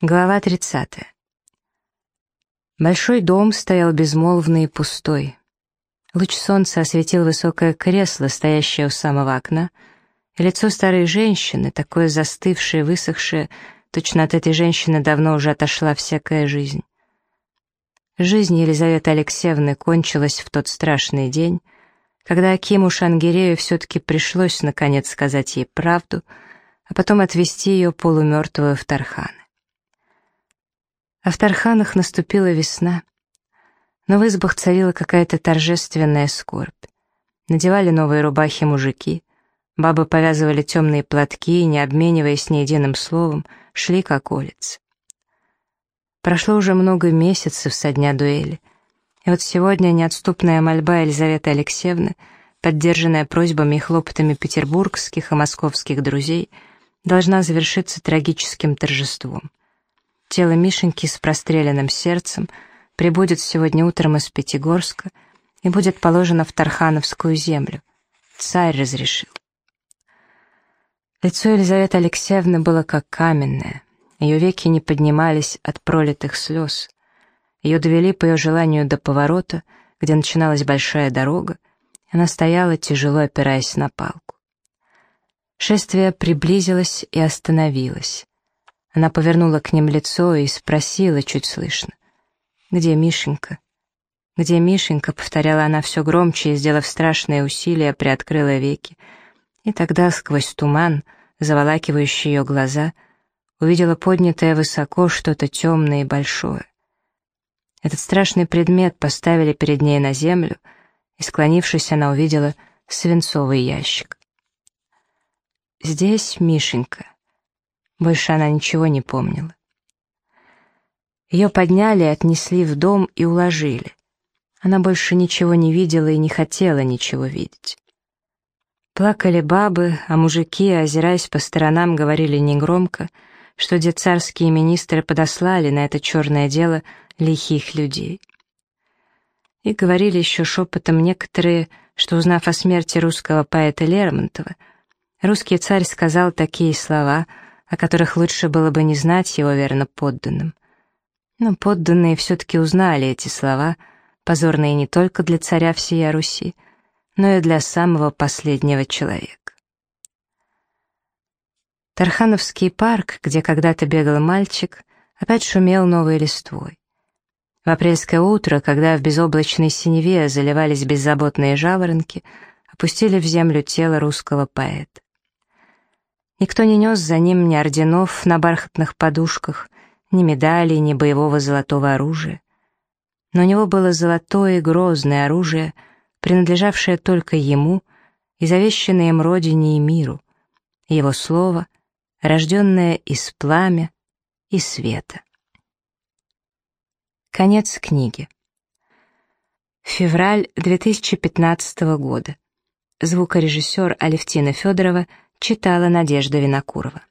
Глава 30. Большой дом стоял безмолвный и пустой. Луч солнца осветил высокое кресло, стоящее у самого окна, и лицо старой женщины, такое застывшее, высохшее, точно от этой женщины давно уже отошла всякая жизнь. Жизнь Елизаветы Алексеевны кончилась в тот страшный день, когда Акиму Шангирею все-таки пришлось наконец сказать ей правду, а потом отвезти ее полумертвую в Тархан. А в Тарханах наступила весна. Но в избах царила какая-то торжественная скорбь. Надевали новые рубахи мужики, бабы повязывали темные платки и, не обмениваясь ни единым словом, шли как улицы. Прошло уже много месяцев со дня дуэли, и вот сегодня неотступная мольба Елизаветы Алексеевны, поддержанная просьбами и хлопотами петербургских и московских друзей, должна завершиться трагическим торжеством. Тело Мишеньки с простреленным сердцем прибудет сегодня утром из Пятигорска и будет положено в Тархановскую землю. Царь разрешил. Лицо Елизаветы Алексеевны было как каменное. Ее веки не поднимались от пролитых слез. Ее довели по ее желанию до поворота, где начиналась большая дорога, она стояла, тяжело опираясь на палку. Шествие приблизилось и остановилось. Она повернула к ним лицо и спросила чуть слышно. «Где Мишенька?» «Где Мишенька?» — повторяла она все громче и, сделав страшное усилие, приоткрыла веки. И тогда, сквозь туман, заволакивающий ее глаза, увидела поднятое высоко что-то темное и большое. Этот страшный предмет поставили перед ней на землю, и, склонившись, она увидела свинцовый ящик. «Здесь Мишенька», больше она ничего не помнила. Ее подняли, отнесли в дом и уложили. Она больше ничего не видела и не хотела ничего видеть. Плакали бабы, а мужики, озираясь по сторонам, говорили негромко, что где царские министры подослали на это черное дело лихих людей. И говорили еще шепотом некоторые, что, узнав о смерти русского поэта Лермонтова, русский царь сказал такие слова — о которых лучше было бы не знать его верно подданным. Но подданные все-таки узнали эти слова, позорные не только для царя всей Руси, но и для самого последнего человека. Тархановский парк, где когда-то бегал мальчик, опять шумел новой листвой. В апрельское утро, когда в безоблачной синеве заливались беззаботные жаворонки, опустили в землю тело русского поэта. Никто не нес за ним ни орденов на бархатных подушках, ни медалей, ни боевого золотого оружия. Но у него было золотое грозное оружие, принадлежавшее только ему и завещанное им родине и миру, его слово, рожденное из пламя и света. Конец книги. Февраль 2015 года. Звукорежиссер Алевтина Федорова Читала Надежда Винокурова.